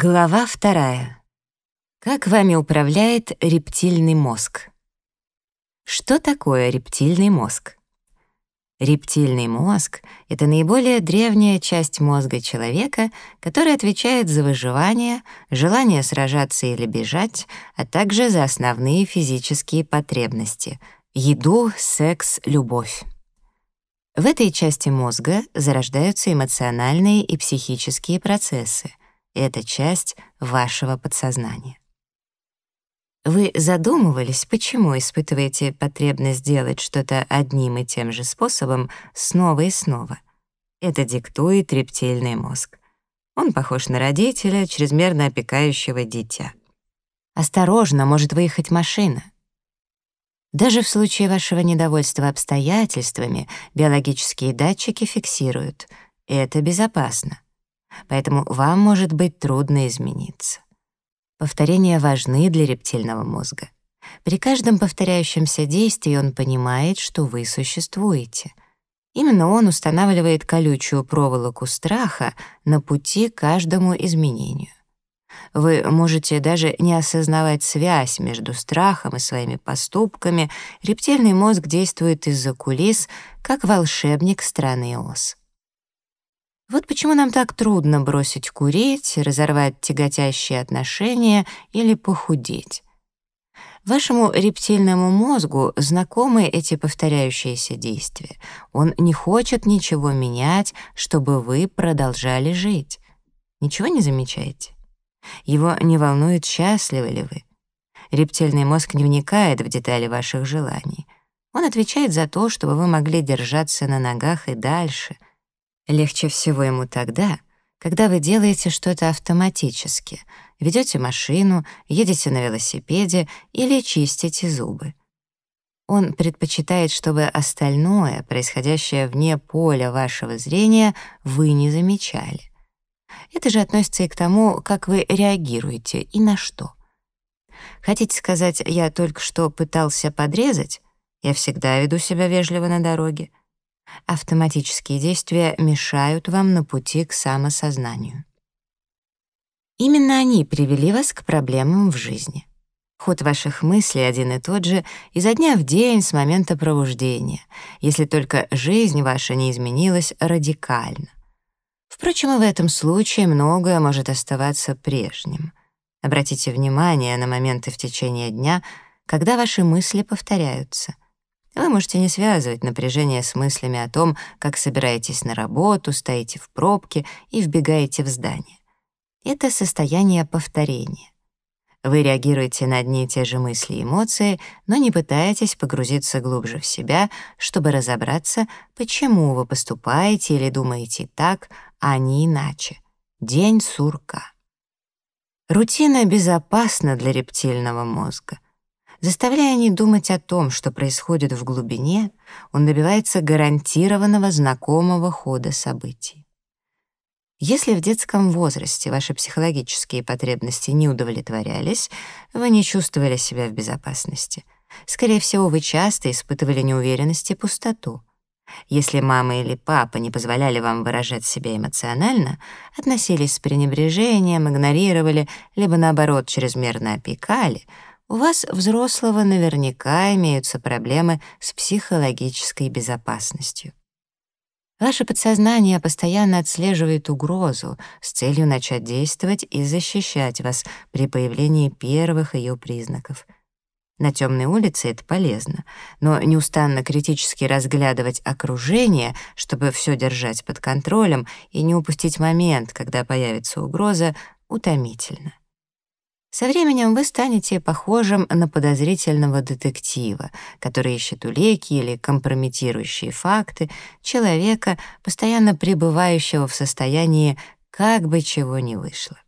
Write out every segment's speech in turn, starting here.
Глава вторая. Как вами управляет рептильный мозг? Что такое рептильный мозг? Рептильный мозг — это наиболее древняя часть мозга человека, которая отвечает за выживание, желание сражаться или бежать, а также за основные физические потребности — еду, секс, любовь. В этой части мозга зарождаются эмоциональные и психические процессы — это часть вашего подсознания. Вы задумывались, почему испытываете потребность делать что-то одним и тем же способом снова и снова? Это диктует рептильный мозг. Он похож на родителя, чрезмерно опекающего дитя. Осторожно, может выехать машина. Даже в случае вашего недовольства обстоятельствами биологические датчики фиксируют. Это безопасно поэтому вам может быть трудно измениться. Повторения важны для рептильного мозга. При каждом повторяющемся действии он понимает, что вы существуете. Именно он устанавливает колючую проволоку страха на пути к каждому изменению. Вы можете даже не осознавать связь между страхом и своими поступками. Рептильный мозг действует из-за кулис, как волшебник страны Оз. Вот почему нам так трудно бросить курить, разорвать тяготящие отношения или похудеть. Вашему рептильному мозгу знакомы эти повторяющиеся действия. Он не хочет ничего менять, чтобы вы продолжали жить. Ничего не замечаете? Его не волнует, счастливы ли вы. Рептильный мозг не вникает в детали ваших желаний. Он отвечает за то, чтобы вы могли держаться на ногах и дальше — Легче всего ему тогда, когда вы делаете что-то автоматически, ведете машину, едете на велосипеде или чистите зубы. Он предпочитает, чтобы остальное, происходящее вне поля вашего зрения, вы не замечали. Это же относится и к тому, как вы реагируете и на что. Хотите сказать, я только что пытался подрезать? Я всегда веду себя вежливо на дороге. Автоматические действия мешают вам на пути к самосознанию. Именно они привели вас к проблемам в жизни. Ход ваших мыслей один и тот же изо дня в день с момента пробуждения, если только жизнь ваша не изменилась радикально. Впрочем, и в этом случае многое может оставаться прежним. Обратите внимание на моменты в течение дня, когда ваши мысли повторяются — вы можете не связывать напряжение с мыслями о том, как собираетесь на работу, стоите в пробке и вбегаете в здание. Это состояние повторения. Вы реагируете на одни и те же мысли и эмоции, но не пытаетесь погрузиться глубже в себя, чтобы разобраться, почему вы поступаете или думаете так, а не иначе. День сурка. Рутина безопасна для рептильного мозга — Заставляя не думать о том, что происходит в глубине, он добивается гарантированного знакомого хода событий. Если в детском возрасте ваши психологические потребности не удовлетворялись, вы не чувствовали себя в безопасности. Скорее всего, вы часто испытывали неуверенность и пустоту. Если мама или папа не позволяли вам выражать себя эмоционально, относились с пренебрежением, игнорировали, либо наоборот чрезмерно опекали — у вас, взрослого, наверняка имеются проблемы с психологической безопасностью. Ваше подсознание постоянно отслеживает угрозу с целью начать действовать и защищать вас при появлении первых ее признаков. На темной улице это полезно, но неустанно критически разглядывать окружение, чтобы все держать под контролем и не упустить момент, когда появится угроза, утомительно. Со временем вы станете похожим на подозрительного детектива, который ищет улики или компрометирующие факты человека, постоянно пребывающего в состоянии «как бы чего ни вышло».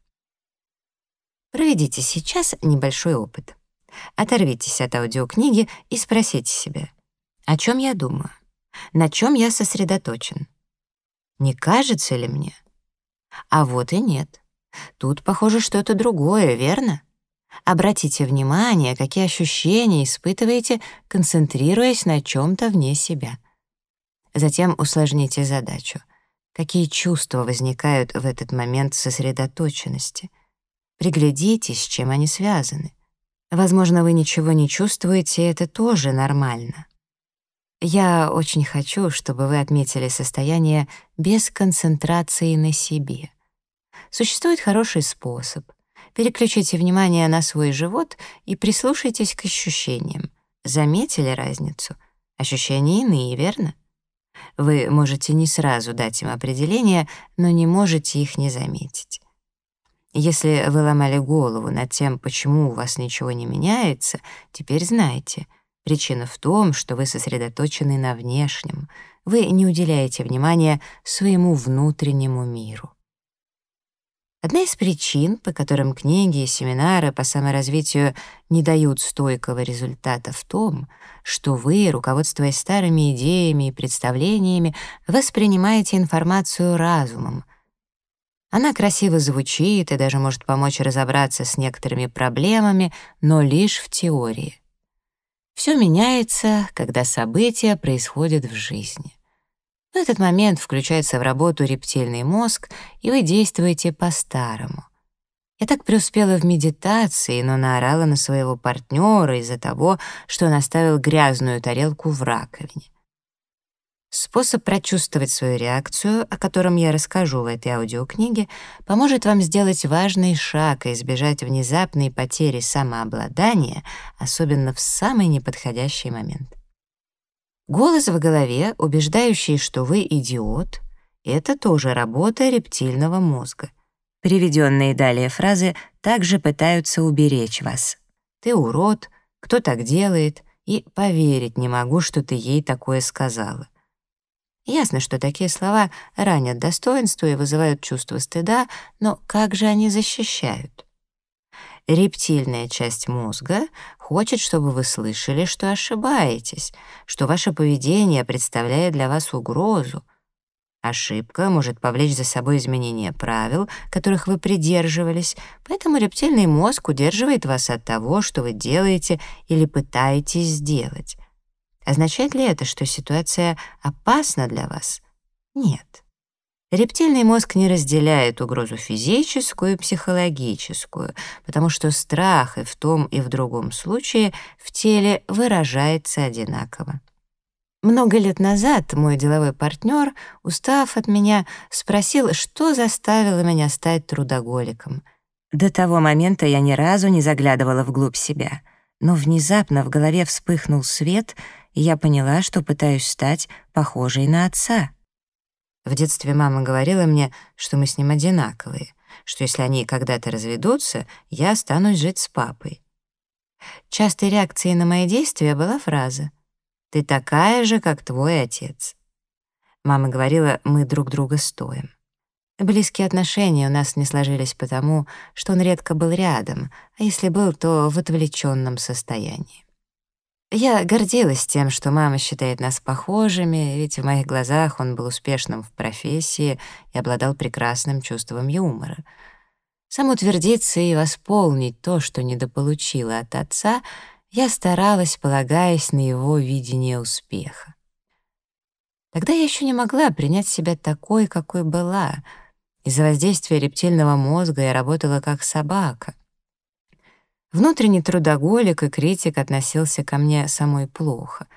Проведите сейчас небольшой опыт. Оторвитесь от аудиокниги и спросите себя, о чем я думаю, на чем я сосредоточен. Не кажется ли мне? А вот и нет. Тут, похоже, что-то другое, верно? Обратите внимание, какие ощущения испытываете, концентрируясь на чем то вне себя. Затем усложните задачу. Какие чувства возникают в этот момент сосредоточенности? Приглядитесь, с чем они связаны. Возможно, вы ничего не чувствуете, и это тоже нормально. Я очень хочу, чтобы вы отметили состояние без концентрации на себе. Существует хороший способ. Переключите внимание на свой живот и прислушайтесь к ощущениям. Заметили разницу? Ощущения иные, верно? Вы можете не сразу дать им определение, но не можете их не заметить. Если вы ломали голову над тем, почему у вас ничего не меняется, теперь знаете — Причина в том, что вы сосредоточены на внешнем, вы не уделяете внимания своему внутреннему миру. Одна из причин, по которым книги и семинары по саморазвитию не дают стойкого результата в том, что вы, руководствуясь старыми идеями и представлениями, воспринимаете информацию разумом. Она красиво звучит и даже может помочь разобраться с некоторыми проблемами, но лишь в теории. Все меняется, когда события происходят в жизни. В этот момент включается в работу рептильный мозг, и вы действуете по-старому. Я так преуспела в медитации, но наорала на своего партнера из-за того, что он оставил грязную тарелку в раковине. Способ прочувствовать свою реакцию, о котором я расскажу в этой аудиокниге, поможет вам сделать важный шаг и избежать внезапной потери самообладания, особенно в самый неподходящий момент. Голос в голове, убеждающий, что вы идиот, это тоже работа рептильного мозга. Приведенные далее фразы также пытаются уберечь вас. «Ты урод», «Кто так делает?» и «Поверить не могу, что ты ей такое сказала». Ясно, что такие слова ранят достоинство и вызывают чувство стыда, но как же они защищают? Рептильная часть мозга хочет, чтобы вы слышали, что ошибаетесь, что ваше поведение представляет для вас угрозу. Ошибка может повлечь за собой изменение правил, которых вы придерживались, поэтому рептильный мозг удерживает вас от того, что вы делаете или пытаетесь сделать. Означает ли это, что ситуация опасна для вас? Нет. Рептильный мозг не разделяет угрозу физическую и психологическую, потому что страх и в том, и в другом случае в теле выражается одинаково. Много лет назад мой деловой партнер, устав от меня, спросил, что заставило меня стать трудоголиком. До того момента я ни разу не заглядывала вглубь себя, но внезапно в голове вспыхнул свет — и я поняла, что пытаюсь стать похожей на отца. В детстве мама говорила мне, что мы с ним одинаковые, что если они когда-то разведутся, я останусь жить с папой. Частой реакцией на мои действия была фраза «Ты такая же, как твой отец». Мама говорила, мы друг друга стоим. Близкие отношения у нас не сложились потому, что он редко был рядом, а если был, то в отвлеченном состоянии. Я гордилась тем, что мама считает нас похожими, ведь в моих глазах он был успешным в профессии и обладал прекрасным чувством юмора. Самоутвердиться и восполнить то, что недополучила от отца, я старалась, полагаясь на его видение успеха. Тогда я еще не могла принять себя такой, какой была. Из-за воздействия рептильного мозга я работала как собака. Внутренний трудоголик и критик относился ко мне самой плохо.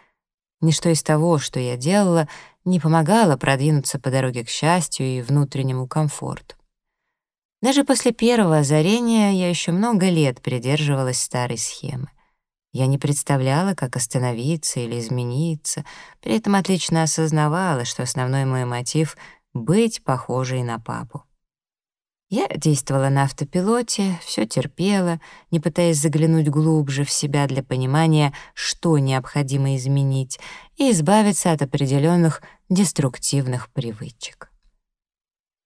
Ничто из того, что я делала, не помогало продвинуться по дороге к счастью и внутреннему комфорту. Даже после первого озарения я еще много лет придерживалась старой схемы. Я не представляла, как остановиться или измениться, при этом отлично осознавала, что основной мой мотив — быть похожей на папу. Я действовала на автопилоте, все терпела, не пытаясь заглянуть глубже в себя для понимания, что необходимо изменить, и избавиться от определенных деструктивных привычек.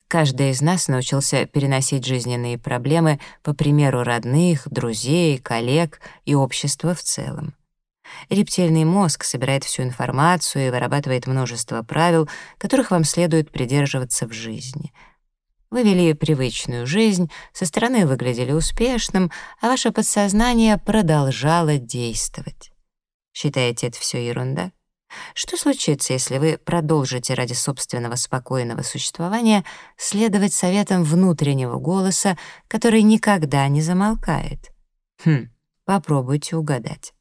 Каждый из нас научился переносить жизненные проблемы по примеру родных, друзей, коллег и общества в целом. Рептильный мозг собирает всю информацию и вырабатывает множество правил, которых вам следует придерживаться в жизни — вы вели привычную жизнь, со стороны выглядели успешным, а ваше подсознание продолжало действовать. Считаете, это все ерунда? Что случится, если вы продолжите ради собственного спокойного существования следовать советам внутреннего голоса, который никогда не замолкает? Хм, попробуйте угадать.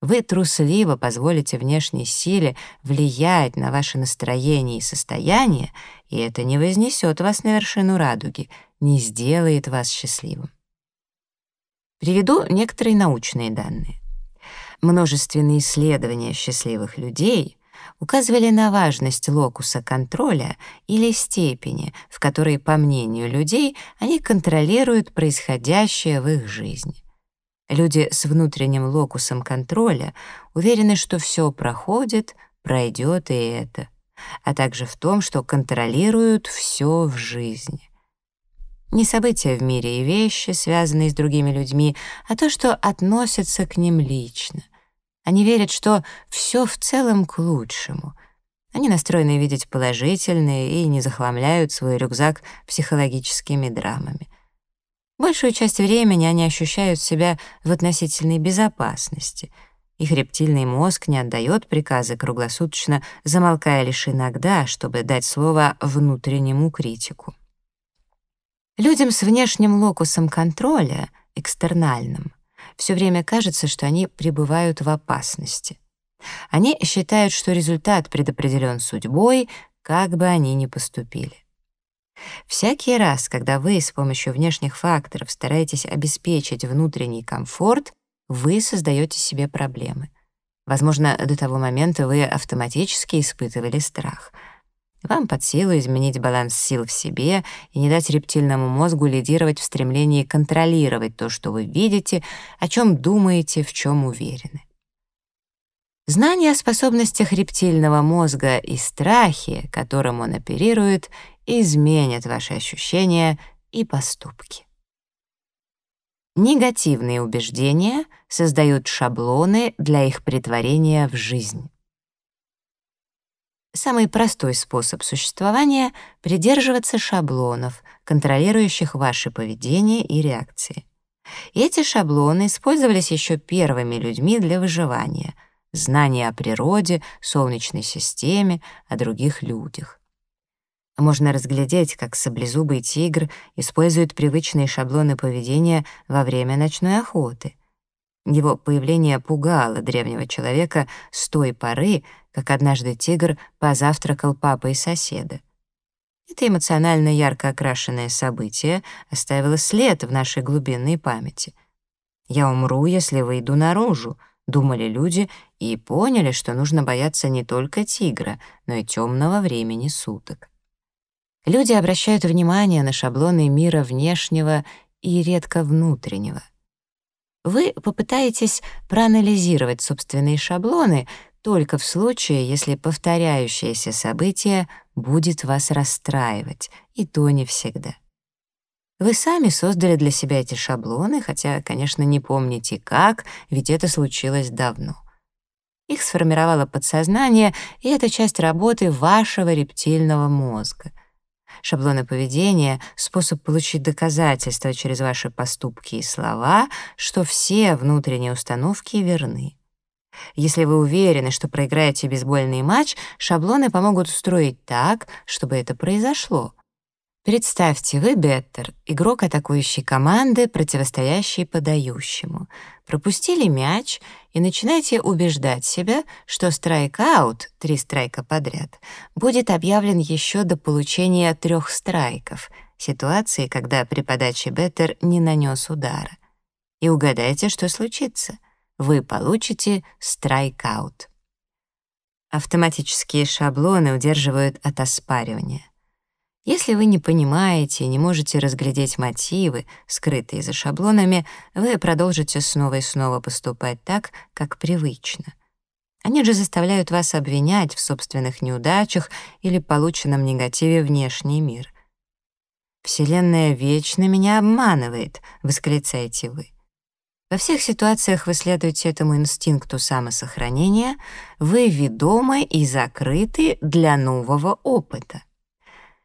Вы трусливо позволите внешней силе влиять на ваше настроение и состояние, и это не вознесет вас на вершину радуги, не сделает вас счастливым. Приведу некоторые научные данные. Множественные исследования счастливых людей указывали на важность локуса контроля или степени, в которой, по мнению людей, они контролируют происходящее в их жизни. Люди с внутренним локусом контроля уверены, что все проходит, пройдет и это, а также в том, что контролируют все в жизни. Не события в мире и вещи, связанные с другими людьми, а то, что относится к ним лично. Они верят, что все в целом к лучшему. Они настроены видеть положительное и не захламляют свой рюкзак психологическими драмами. Большую часть времени они ощущают себя в относительной безопасности. Их рептильный мозг не отдает приказы круглосуточно, замолкая лишь иногда, чтобы дать слово внутреннему критику. Людям с внешним локусом контроля, экстернальным, все время кажется, что они пребывают в опасности. Они считают, что результат предопределен судьбой, как бы они ни поступили. Всякий раз, когда вы с помощью внешних факторов стараетесь обеспечить внутренний комфорт, вы создаете себе проблемы. Возможно, до того момента вы автоматически испытывали страх. Вам под силу изменить баланс сил в себе и не дать рептильному мозгу лидировать в стремлении контролировать то, что вы видите, о чем думаете, в чем уверены. Знание о способностях рептильного мозга и страхе, которым он оперирует, изменят ваши ощущения и поступки. Негативные убеждения создают шаблоны для их притворения в жизнь. Самый простой способ существования — придерживаться шаблонов, контролирующих ваше поведение и реакции. Эти шаблоны использовались еще первыми людьми для выживания, знания о природе, солнечной системе, о других людях. Можно разглядеть, как саблезубый тигр использует привычные шаблоны поведения во время ночной охоты. Его появление пугало древнего человека с той поры, как однажды тигр позавтракал папой соседа. Это эмоционально ярко окрашенное событие оставило след в нашей глубинной памяти. «Я умру, если выйду наружу», — думали люди и поняли, что нужно бояться не только тигра, но и темного времени суток. Люди обращают внимание на шаблоны мира внешнего и редко внутреннего. Вы попытаетесь проанализировать собственные шаблоны только в случае, если повторяющееся событие будет вас расстраивать, и то не всегда. Вы сами создали для себя эти шаблоны, хотя, конечно, не помните как, ведь это случилось давно. Их сформировало подсознание, и это часть работы вашего рептильного мозга — Шаблоны поведения — способ получить доказательства через ваши поступки и слова, что все внутренние установки верны. Если вы уверены, что проиграете бейсбольный матч, шаблоны помогут устроить так, чтобы это произошло. Представьте, вы беттер, игрок атакующей команды, противостоящий подающему. Пропустили мяч и начинаете убеждать себя, что страйк-аут, три страйка подряд, будет объявлен еще до получения трех страйков, ситуации, когда при подаче беттер не нанес удара. И угадайте, что случится. Вы получите страйк-аут. Автоматические шаблоны удерживают от оспаривания. Если вы не понимаете и не можете разглядеть мотивы, скрытые за шаблонами, вы продолжите снова и снова поступать так, как привычно. Они же заставляют вас обвинять в собственных неудачах или полученном негативе внешний мир. «Вселенная вечно меня обманывает», — восклицаете вы. Во всех ситуациях вы следуете этому инстинкту самосохранения, вы ведомы и закрыты для нового опыта.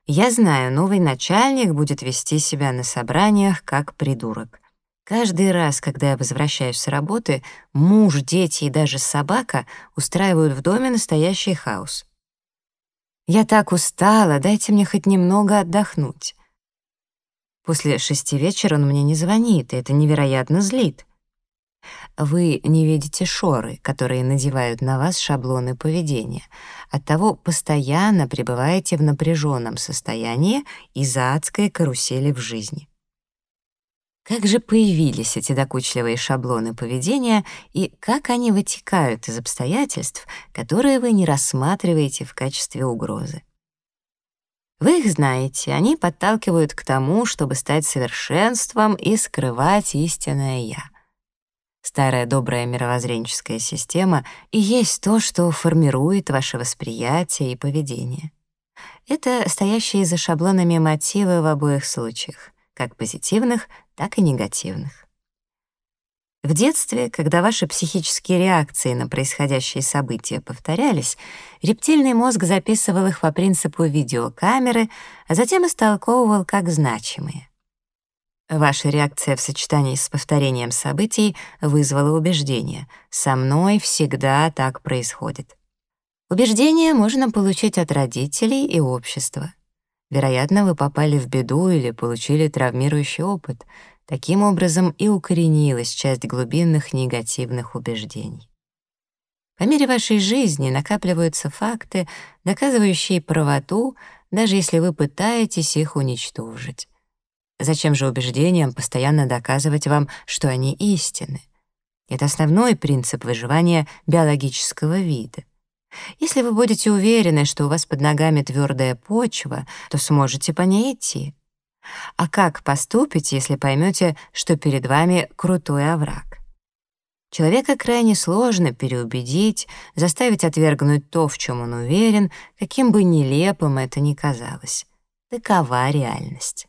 Я знаю, новый начальник будет вести себя на собраниях как придурок. Каждый раз, когда я возвращаюсь с работы, муж, дети и даже собака устраивают в доме настоящий хаос. Я так устала, дайте мне хоть немного отдохнуть. После шести вечера он мне не звонит, и это невероятно злит. Вы не видите шоры, которые надевают на вас шаблоны поведения. Оттого постоянно пребываете в напряженном состоянии из-за адской карусели в жизни. Как же появились эти докучливые шаблоны поведения и как они вытекают из обстоятельств, которые вы не рассматриваете в качестве угрозы? Вы их знаете, они подталкивают к тому, чтобы стать совершенством и скрывать истинное «я». Старая добрая мировоззренческая система и есть то, что формирует ваше восприятие и поведение. Это стоящие за шаблонами мотивы в обоих случаях, как позитивных, так и негативных. В детстве, когда ваши психические реакции на происходящие события повторялись, рептильный мозг записывал их по принципу видеокамеры, а затем истолковывал как значимые. Ваша реакция в сочетании с повторением событий вызвала убеждение «со мной всегда так происходит». Убеждение можно получить от родителей и общества. Вероятно, вы попали в беду или получили травмирующий опыт. Таким образом и укоренилась часть глубинных негативных убеждений. По мере вашей жизни накапливаются факты, доказывающие правоту, даже если вы пытаетесь их уничтожить. Зачем же убеждениям постоянно доказывать вам, что они истины? Это основной принцип выживания биологического вида. Если вы будете уверены, что у вас под ногами твердая почва, то сможете по ней идти. А как поступить, если поймете, что перед вами крутой овраг? Человека крайне сложно переубедить, заставить отвергнуть то, в чем он уверен, каким бы нелепым это ни казалось. Такова реальность.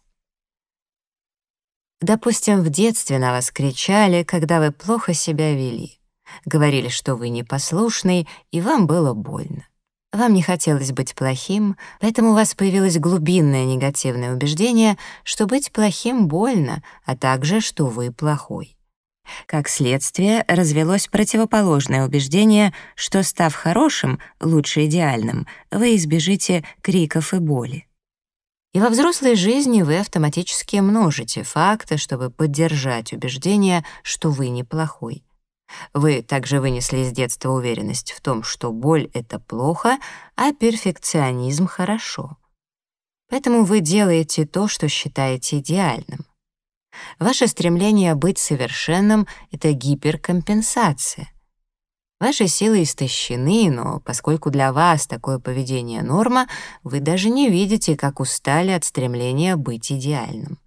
Допустим, в детстве на вас кричали, когда вы плохо себя вели. Говорили, что вы непослушный, и вам было больно. Вам не хотелось быть плохим, поэтому у вас появилось глубинное негативное убеждение, что быть плохим больно, а также, что вы плохой. Как следствие, развелось противоположное убеждение, что, став хорошим, лучше идеальным, вы избежите криков и боли. И во взрослой жизни вы автоматически множите факты, чтобы поддержать убеждение, что вы неплохой. Вы также вынесли из детства уверенность в том, что боль — это плохо, а перфекционизм — хорошо. Поэтому вы делаете то, что считаете идеальным. Ваше стремление быть совершенным — это гиперкомпенсация. Ваши силы истощены, но поскольку для вас такое поведение норма, вы даже не видите, как устали от стремления быть идеальным.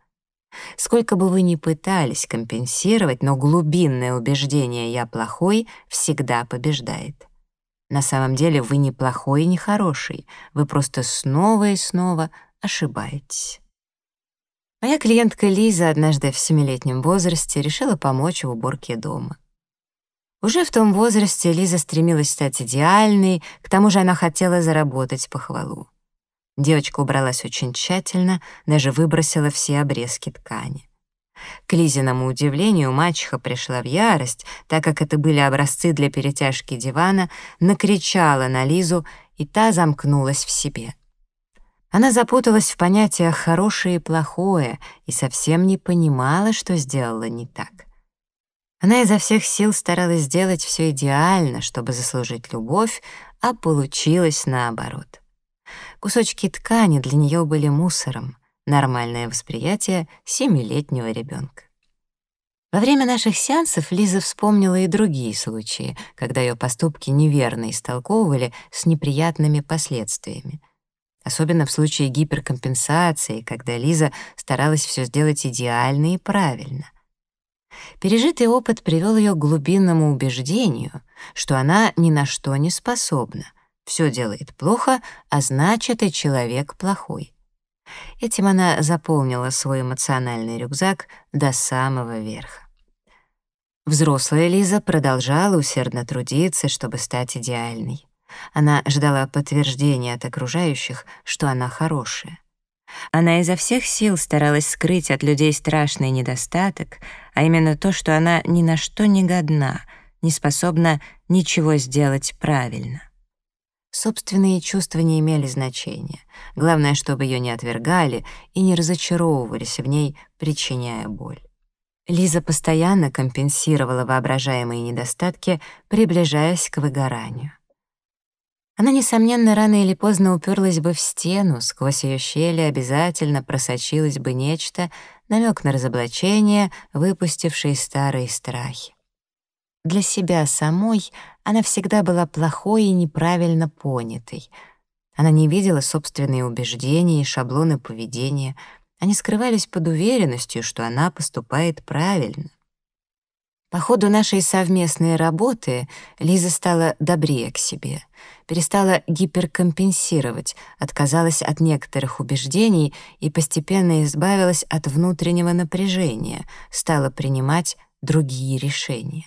Сколько бы вы ни пытались компенсировать, но глубинное убеждение «я плохой» всегда побеждает. На самом деле вы не плохой и не хороший, вы просто снова и снова ошибаетесь. Моя клиентка Лиза однажды в семилетнем возрасте решила помочь в уборке дома. Уже в том возрасте Лиза стремилась стать идеальной, к тому же она хотела заработать похвалу. Девочка убралась очень тщательно, даже выбросила все обрезки ткани. К Лизиному удивлению мачеха пришла в ярость, так как это были образцы для перетяжки дивана, накричала на Лизу, и та замкнулась в себе. Она запуталась в понятиях «хорошее» и «плохое» и совсем не понимала, что сделала не так. Она изо всех сил старалась сделать все идеально, чтобы заслужить любовь, а получилось наоборот. Кусочки ткани для нее были мусором, нормальное восприятие семилетнего ребенка. Во время наших сеансов Лиза вспомнила и другие случаи, когда ее поступки неверно истолковывали с неприятными последствиями. Особенно в случае гиперкомпенсации, когда Лиза старалась все сделать идеально и правильно. Пережитый опыт привел ее к глубинному убеждению, что она ни на что не способна, все делает плохо, а значит, и человек плохой. Этим она заполнила свой эмоциональный рюкзак до самого верха. Взрослая Лиза продолжала усердно трудиться, чтобы стать идеальной. Она ждала подтверждения от окружающих, что она хорошая. Она изо всех сил старалась скрыть от людей страшный недостаток, а именно то, что она ни на что не годна, не способна ничего сделать правильно. Собственные чувства не имели значения. Главное, чтобы ее не отвергали и не разочаровывались в ней, причиняя боль. Лиза постоянно компенсировала воображаемые недостатки, приближаясь к выгоранию. Она, несомненно, рано или поздно уперлась бы в стену, сквозь ее щели обязательно просочилось бы нечто, намек на разоблачение, выпустившее старые страхи. Для себя самой она всегда была плохой и неправильно понятой. Она не видела собственные убеждения и шаблоны поведения. Они скрывались под уверенностью, что она поступает правильно. По ходу нашей совместной работы Лиза стала добрее к себе, перестала гиперкомпенсировать, отказалась от некоторых убеждений и постепенно избавилась от внутреннего напряжения, стала принимать другие решения.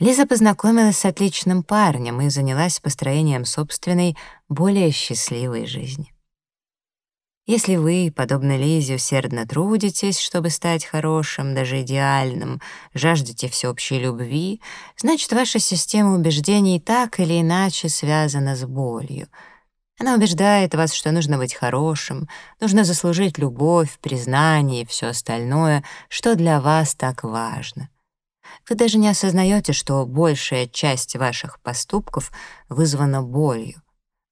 Лиза познакомилась с отличным парнем и занялась построением собственной, более счастливой жизни. Если вы, подобно Лизе, усердно трудитесь, чтобы стать хорошим, даже идеальным, жаждете всеобщей любви, значит, ваша система убеждений так или иначе связана с болью. Она убеждает вас, что нужно быть хорошим, нужно заслужить любовь, признание и все остальное, что для вас так важно. Вы даже не осознаете, что большая часть ваших поступков вызвана болью.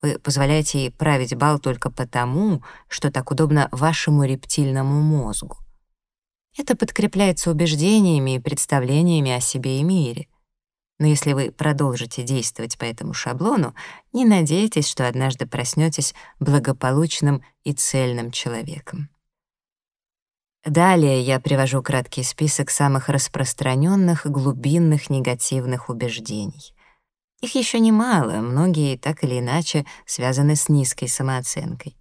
Вы позволяете ей править бал только потому, что так удобно вашему рептильному мозгу. Это подкрепляется убеждениями и представлениями о себе и мире. Но если вы продолжите действовать по этому шаблону, не надейтесь, что однажды проснетесь благополучным и цельным человеком. Далее я привожу краткий список самых распространенных глубинных негативных убеждений. Их еще немало, многие так или иначе связаны с низкой самооценкой.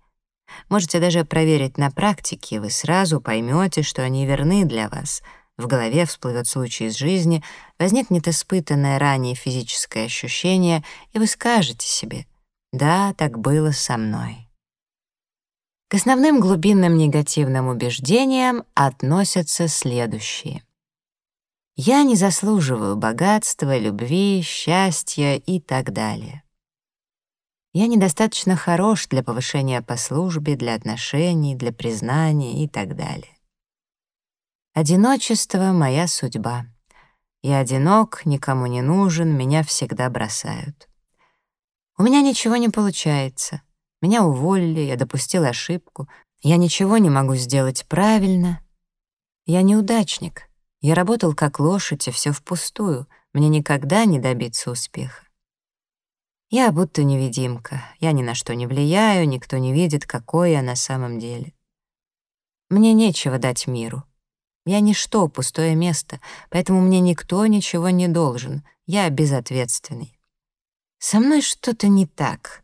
Можете даже проверить на практике, вы сразу поймете, что они верны для вас. В голове всплывет случай из жизни, возникнет испытанное ранее физическое ощущение, и вы скажете себе «Да, так было со мной». К основным глубинным негативным убеждениям относятся следующие. Я не заслуживаю богатства, любви, счастья и так далее. Я недостаточно хорош для повышения по службе, для отношений, для признания и так далее. Одиночество — моя судьба. Я одинок, никому не нужен, меня всегда бросают. У меня ничего не получается. Меня уволили, я допустил ошибку. Я ничего не могу сделать правильно. Я неудачник. Я работал как лошадь, и все впустую. Мне никогда не добиться успеха. Я будто невидимка. Я ни на что не влияю, никто не видит, какой я на самом деле. Мне нечего дать миру. Я ничто, пустое место, поэтому мне никто ничего не должен. Я безответственный. Со мной что-то не так.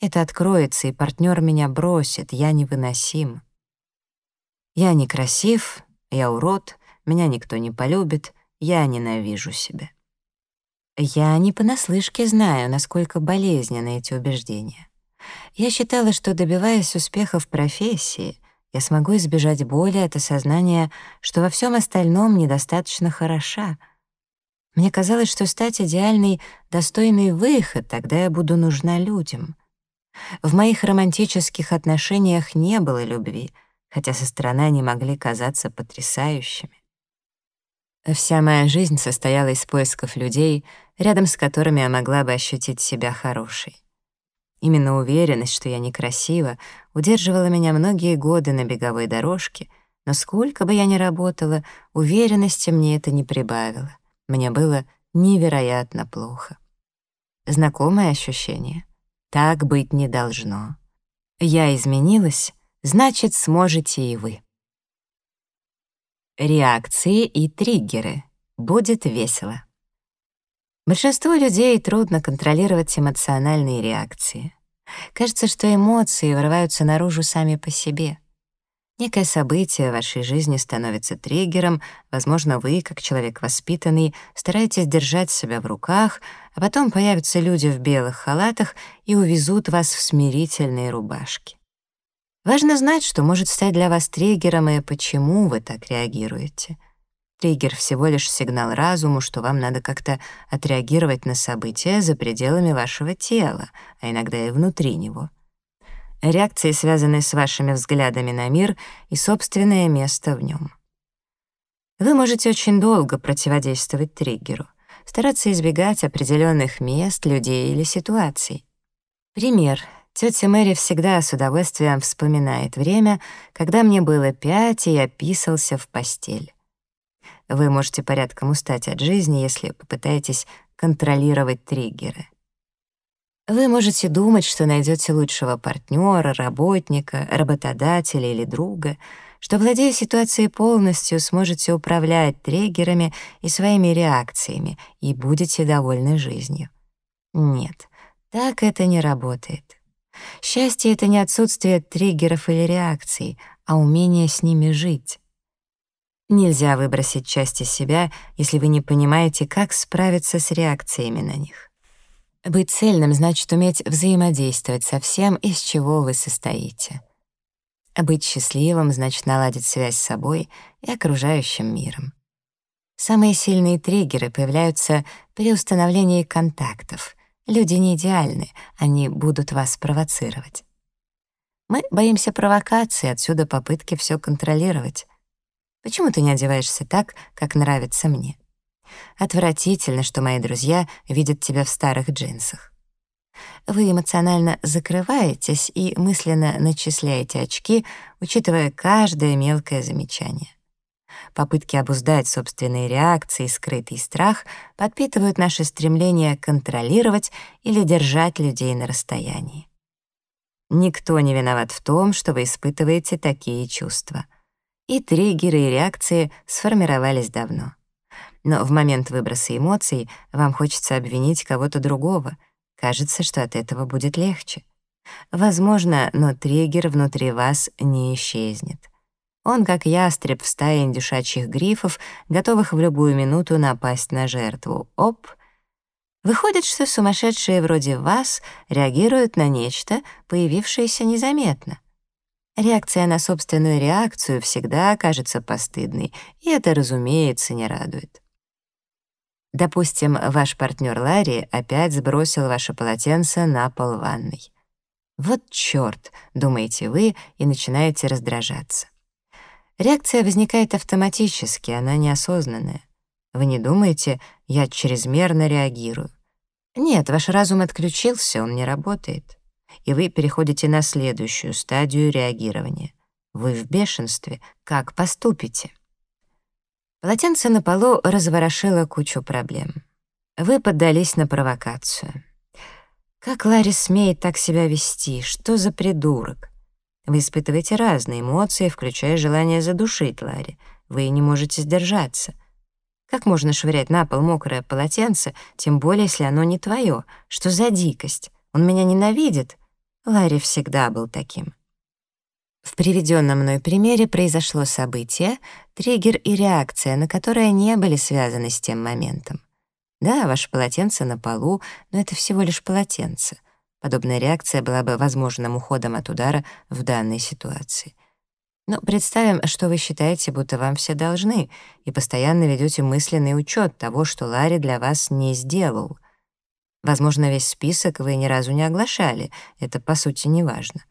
Это откроется, и партнер меня бросит. Я невыносим. Я некрасив, я урод, меня никто не полюбит, я ненавижу себя. Я не понаслышке знаю, насколько болезненны эти убеждения. Я считала, что, добиваясь успеха в профессии, я смогу избежать боли от осознания, что во всем остальном недостаточно хороша. Мне казалось, что стать идеальной — достойный выход, тогда я буду нужна людям. В моих романтических отношениях не было любви, хотя со стороны они могли казаться потрясающими. Вся моя жизнь состояла из поисков людей, рядом с которыми я могла бы ощутить себя хорошей. Именно уверенность, что я некрасива, удерживала меня многие годы на беговой дорожке, но сколько бы я ни работала, уверенности мне это не прибавило. Мне было невероятно плохо. Знакомое ощущение? Так быть не должно. Я изменилась, значит, сможете и вы. Реакции и триггеры. Будет весело. Большинству людей трудно контролировать эмоциональные реакции. Кажется, что эмоции вырываются наружу сами по себе. Некое событие в вашей жизни становится триггером, возможно, вы, как человек воспитанный, стараетесь держать себя в руках, а потом появятся люди в белых халатах и увезут вас в смирительные рубашки. Важно знать, что может стать для вас триггером и почему вы так реагируете. Триггер — всего лишь сигнал разуму, что вам надо как-то отреагировать на события за пределами вашего тела, а иногда и внутри него. Реакции связаны с вашими взглядами на мир и собственное место в нем. Вы можете очень долго противодействовать триггеру, стараться избегать определенных мест, людей или ситуаций. Пример. Тетя Мэри всегда с удовольствием вспоминает время, когда мне было пять, и я писался в постель. Вы можете порядком устать от жизни, если попытаетесь контролировать триггеры. Вы можете думать, что найдете лучшего партнера, работника, работодателя или друга, что, владея ситуацией полностью, сможете управлять триггерами и своими реакциями и будете довольны жизнью. Нет, так это не работает. Счастье — это не отсутствие триггеров или реакций, а умение с ними жить. Нельзя выбросить части себя, если вы не понимаете, как справиться с реакциями на них. Быть цельным значит уметь взаимодействовать со всем, из чего вы состоите. Быть счастливым значит наладить связь с собой и окружающим миром. Самые сильные триггеры появляются при установлении контактов. Люди не идеальны, они будут вас провоцировать. Мы боимся провокации, отсюда попытки все контролировать. Почему ты не одеваешься так, как нравится мне? Отвратительно, что мои друзья видят тебя в старых джинсах. Вы эмоционально закрываетесь и мысленно начисляете очки, учитывая каждое мелкое замечание. Попытки обуздать собственные реакции и скрытый страх подпитывают наше стремление контролировать или держать людей на расстоянии. Никто не виноват в том, что вы испытываете такие чувства — и триггеры и реакции сформировались давно. Но в момент выброса эмоций вам хочется обвинить кого-то другого. Кажется, что от этого будет легче. Возможно, но триггер внутри вас не исчезнет. Он, как ястреб в стае индюшачьих грифов, готовых в любую минуту напасть на жертву. Оп! Выходит, что сумасшедшие вроде вас реагируют на нечто, появившееся незаметно — Реакция на собственную реакцию всегда окажется постыдной, и это, разумеется, не радует. Допустим, ваш партнер Ларри опять сбросил ваше полотенце на пол ванной. «Вот чёрт!» — думаете вы и начинаете раздражаться. Реакция возникает автоматически, она неосознанная. Вы не думаете «я чрезмерно реагирую». Нет, ваш разум отключился, он не работает и вы переходите на следующую стадию реагирования. Вы в бешенстве. Как поступите? Полотенце на полу разворошило кучу проблем. Вы поддались на провокацию. Как Ларри смеет так себя вести? Что за придурок? Вы испытываете разные эмоции, включая желание задушить Ларри. Вы не можете сдержаться. Как можно швырять на пол мокрое полотенце, тем более, если оно не твое? Что за дикость? Он меня ненавидит? Ларри всегда был таким. В приведенном мной примере произошло событие, триггер и реакция, на которые не были связаны с тем моментом. Да, ваше полотенце на полу, но это всего лишь полотенце. Подобная реакция была бы возможным уходом от удара в данной ситуации. Но представим, что вы считаете, будто вам все должны, и постоянно ведете мысленный учет того, что Ларри для вас не сделал — Возможно, весь список вы ни разу не оглашали, это, по сути, не важно.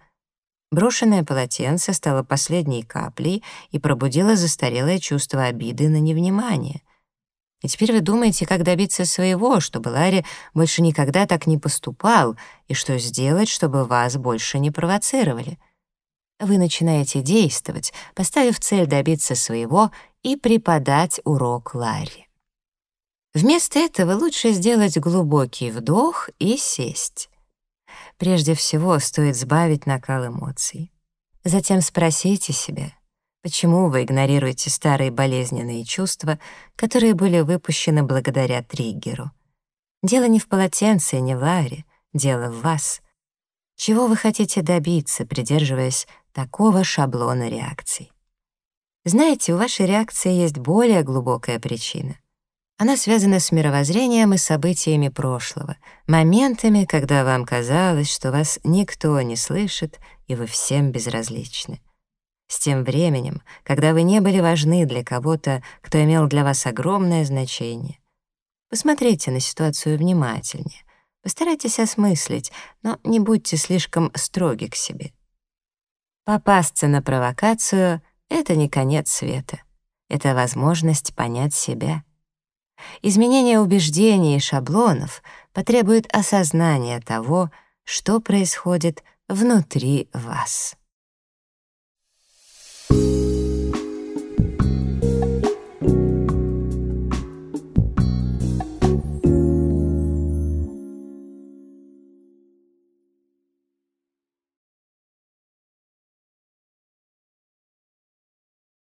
Брошенное полотенце стало последней каплей и пробудило застарелое чувство обиды на невнимание. И теперь вы думаете, как добиться своего, чтобы Ларри больше никогда так не поступал, и что сделать, чтобы вас больше не провоцировали. Вы начинаете действовать, поставив цель добиться своего и преподать урок Ларри. Вместо этого лучше сделать глубокий вдох и сесть. Прежде всего стоит сбавить накал эмоций. Затем спросите себя, почему вы игнорируете старые болезненные чувства, которые были выпущены благодаря триггеру. Дело не в полотенце и не в Ларе, дело в вас. Чего вы хотите добиться, придерживаясь такого шаблона реакций? Знаете, у вашей реакции есть более глубокая причина — Она связана с мировоззрением и событиями прошлого, моментами, когда вам казалось, что вас никто не слышит, и вы всем безразличны. С тем временем, когда вы не были важны для кого-то, кто имел для вас огромное значение. Посмотрите на ситуацию внимательнее. Постарайтесь осмыслить, но не будьте слишком строги к себе. Попасться на провокацию — это не конец света. Это возможность понять себя. Изменение убеждений и шаблонов потребует осознания того, что происходит внутри вас.